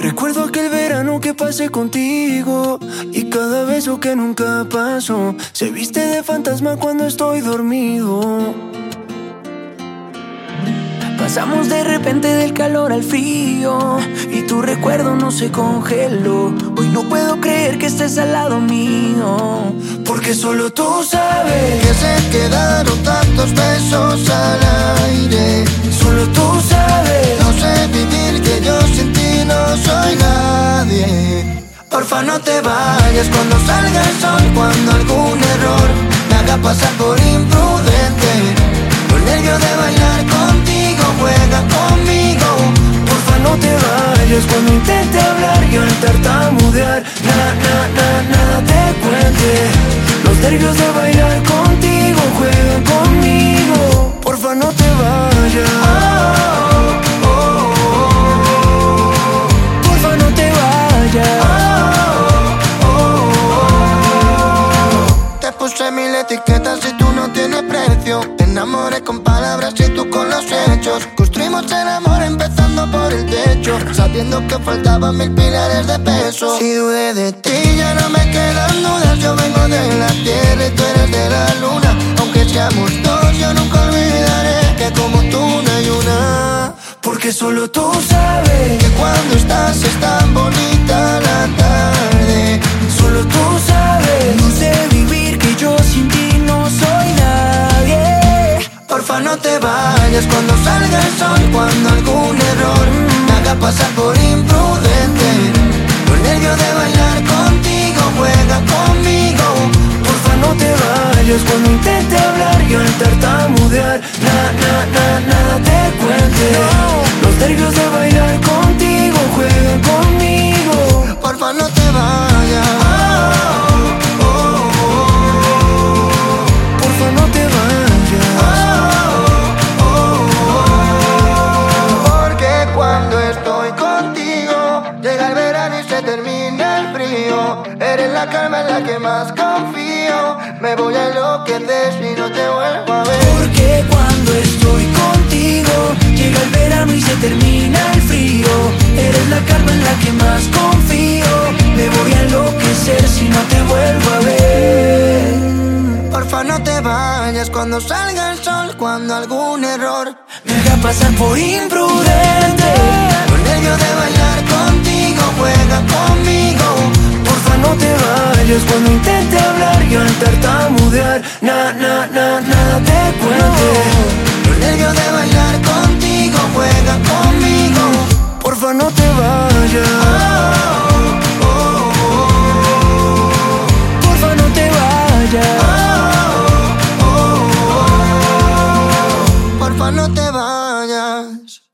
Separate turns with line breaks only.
último que pasé contigo y cada beso que nunca pasó se viste de fantasma cuando estoy dormido. Pasamos de repente del calor al frío y tu recuerdo no se congeló. Hoy no puedo creer que estés al lado mío, porque solo tú sabes
que se quedaron tantos besos al aire.
Porfa no te vayas cuando salga el sol, cuando algún error me haga pasar por imprudente. Los nervios de bailar contigo, juega conmigo. Porfa no te vayas cuando intente hablar y al tartamudear, nada, nada, nada, nada te cuente. Los nervios de bailar contigo,
puse mil etiquetas y tú no tienes precio. Te enamoré con palabras y tú con los hechos. Construimos el amor empezando por el techo. Sabiendo que faltaban mil pilares de peso.
Si dudé de ti,
ya no me quedan dudas. Yo vengo de la tierra y tú eres de la luna. Aunque seamos dos, yo nunca olvidaré que como tú no hay una.
porque solo tú sabes.
Que cuando estás es tan bonita vayas cuando salga el sol Cuando algún error me haga pasar por imprudente Los nervios de bailar contigo, juega conmigo
Porfa no te vayas cuando intente hablar y al tartamudear. Nada, nada, nada, nada te cuente.
Eres la calma en la que más confío Me voy a enloquecer si no te vuelvo a ver
Porque cuando estoy contigo llega el verano y se termina el frío. Eres la calma en la que más confío. Me voy a enloquecer si no te vuelvo a ver.
Porfa no te vayas cuando salga el sol Cuando algún error
Me haga pasar por imprudente.
conmigo
no te vayas. Porfa, no te vayas. Porfa, no te vayas.